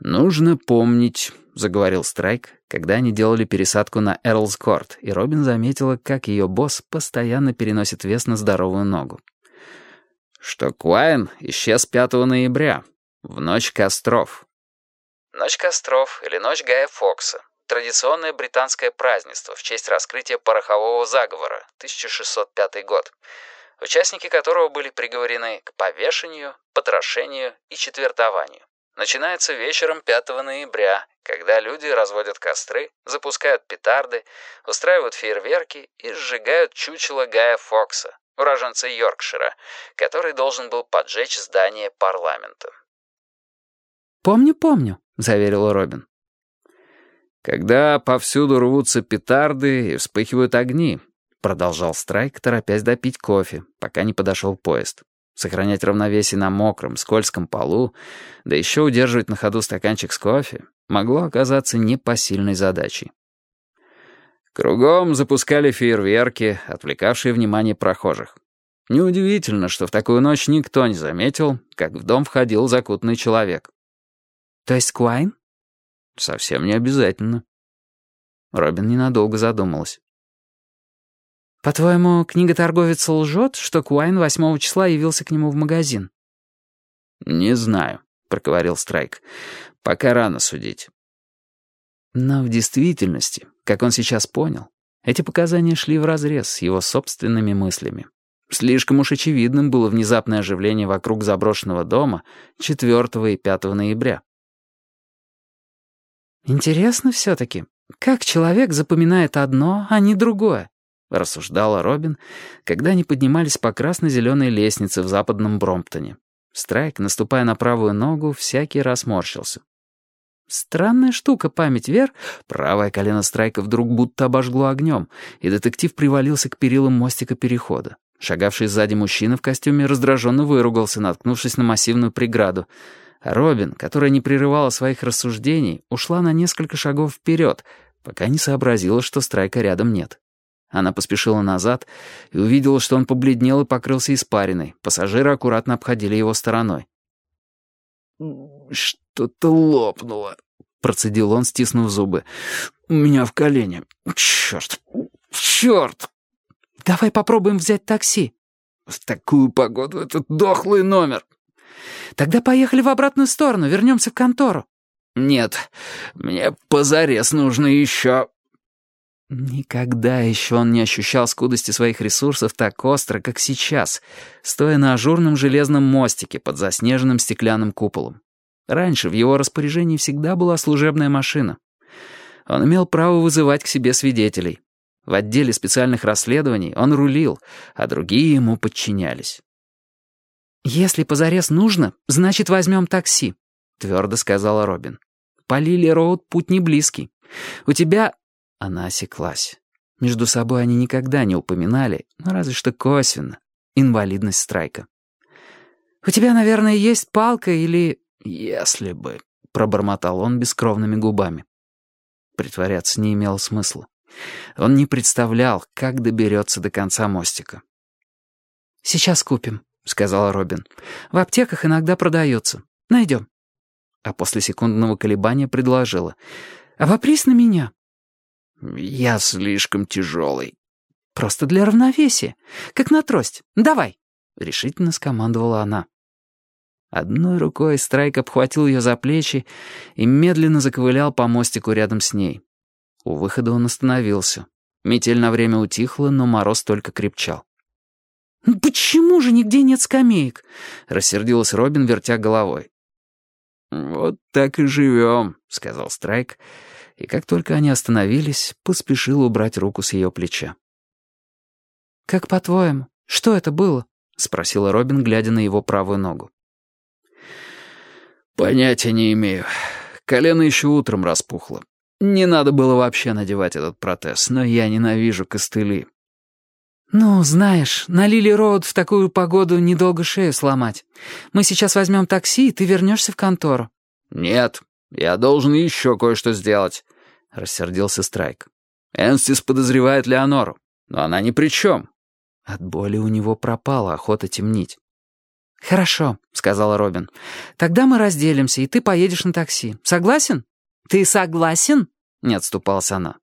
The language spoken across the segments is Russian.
«Нужно помнить», — заговорил Страйк, когда они делали пересадку на Эрлс-Корт, и Робин заметила, как ее босс постоянно переносит вес на здоровую ногу. «Что Куайн исчез 5 ноября, в ночь костров». Ночь костров или Ночь Гая Фокса. Традиционное британское празднество в честь раскрытия порохового заговора, 1605 год, участники которого были приговорены к повешению, потрошению и четвертованию начинается вечером 5 ноября, когда люди разводят костры, запускают петарды, устраивают фейерверки и сжигают чучело Гая Фокса, уроженца Йоркшира, который должен был поджечь здание парламента. «Помню, помню», — заверил Робин. «Когда повсюду рвутся петарды и вспыхивают огни», — продолжал Страйк, торопясь допить кофе, пока не подошел поезд. Сохранять равновесие на мокром, скользком полу, да еще удерживать на ходу стаканчик с кофе, могло оказаться непосильной задачей. Кругом запускали фейерверки, отвлекавшие внимание прохожих. Неудивительно, что в такую ночь никто не заметил, как в дом входил закутанный человек. «То есть Куайн?» «Совсем не обязательно». Робин ненадолго задумалась. «По-твоему, книготорговец лжет, что Куайн 8 числа явился к нему в магазин?» «Не знаю», — проговорил Страйк. «Пока рано судить». Но в действительности, как он сейчас понял, эти показания шли вразрез с его собственными мыслями. Слишком уж очевидным было внезапное оживление вокруг заброшенного дома 4 и 5 ноября. «Интересно все-таки, как человек запоминает одно, а не другое?» — рассуждала Робин, когда они поднимались по красно-зеленой лестнице в западном Бромптоне. Страйк, наступая на правую ногу, всякий раз морщился. «Странная штука, память, Вер?» Правое колено Страйка вдруг будто обожгло огнем, и детектив привалился к перилам мостика перехода. Шагавший сзади мужчина в костюме раздраженно выругался, наткнувшись на массивную преграду. А Робин, которая не прерывала своих рассуждений, ушла на несколько шагов вперед, пока не сообразила, что Страйка рядом нет. Она поспешила назад и увидела, что он побледнел и покрылся испариной. Пассажиры аккуратно обходили его стороной. «Что-то лопнуло», — процедил он, стиснув зубы. «У меня в колене. Черт! Черт!» «Давай попробуем взять такси». «В такую погоду этот дохлый номер». «Тогда поехали в обратную сторону, вернемся в контору». «Нет, мне позарез нужно еще...» Никогда еще он не ощущал скудости своих ресурсов так остро, как сейчас, стоя на ажурном железном мостике под заснеженным стеклянным куполом. Раньше в его распоряжении всегда была служебная машина. Он имел право вызывать к себе свидетелей. В отделе специальных расследований он рулил, а другие ему подчинялись. «Если позарез нужно, значит, возьмем такси», — твердо сказала Робин. «По Лили Роуд путь не близкий. У тебя она осеклась. Между собой они никогда не упоминали, разве что косвенно, инвалидность Страйка. «У тебя, наверное, есть палка или...» «Если бы...» — пробормотал он бескровными губами. Притворяться не имело смысла. Он не представлял, как доберется до конца мостика. «Сейчас купим», — сказала Робин. «В аптеках иногда продается. Найдем». А после секундного колебания предложила. «Обопрись на меня». «Я слишком тяжелый». «Просто для равновесия. Как на трость. Давай!» — решительно скомандовала она. Одной рукой Страйк обхватил ее за плечи и медленно заковылял по мостику рядом с ней. У выхода он остановился. Метель на время утихла, но мороз только крепчал. «Ну «Почему же нигде нет скамеек?» — рассердилась Робин, вертя головой. «Вот так и живем», — сказал Страйк, — и как только они остановились, поспешил убрать руку с ее плеча. «Как по-твоему, что это было?» — спросила Робин, глядя на его правую ногу. «Понятия не имею. Колено еще утром распухло. Не надо было вообще надевать этот протез, но я ненавижу костыли». «Ну, знаешь, на Лили Роуд в такую погоду недолго шею сломать. Мы сейчас возьмем такси, и ты вернешься в контору». «Нет, я должен еще кое-что сделать», — рассердился Страйк. «Энстис подозревает Леонору, но она ни при чем». От боли у него пропала охота темнить. «Хорошо», — сказала Робин. «Тогда мы разделимся, и ты поедешь на такси. Согласен?» «Ты согласен?» — не отступалась она.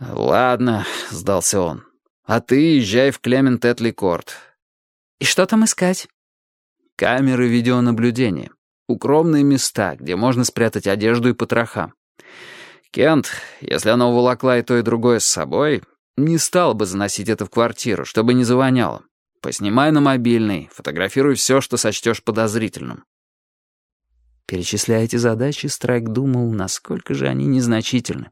«Ладно», — сдался он. «А ты езжай в Клемент Этли Корт». «И что там искать?» «Камеры видеонаблюдения. Укромные места, где можно спрятать одежду и потроха. Кент, если она уволокла и то, и другое с собой, не стал бы заносить это в квартиру, чтобы не завоняло. Поснимай на мобильный, фотографируй все, что сочтешь подозрительным. Перечисляя эти задачи, Страйк думал, насколько же они незначительны.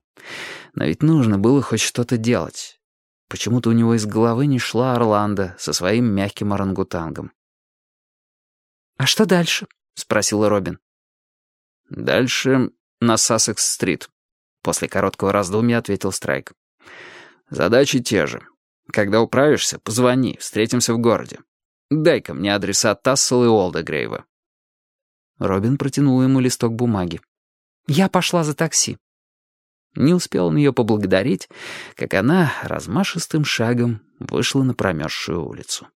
Но ведь нужно было хоть что-то делать. Почему-то у него из головы не шла Орландо со своим мягким орангутангом. «А что дальше?» — спросила Робин. «Дальше на Сассекс-стрит», — после короткого раздумья ответил Страйк. «Задачи те же. Когда управишься, позвони, встретимся в городе. Дай-ка мне адреса Тассел и Олдегрейва». Робин протянул ему листок бумаги. «Я пошла за такси». Не успел он ее поблагодарить, как она размашистым шагом вышла на промерзшую улицу.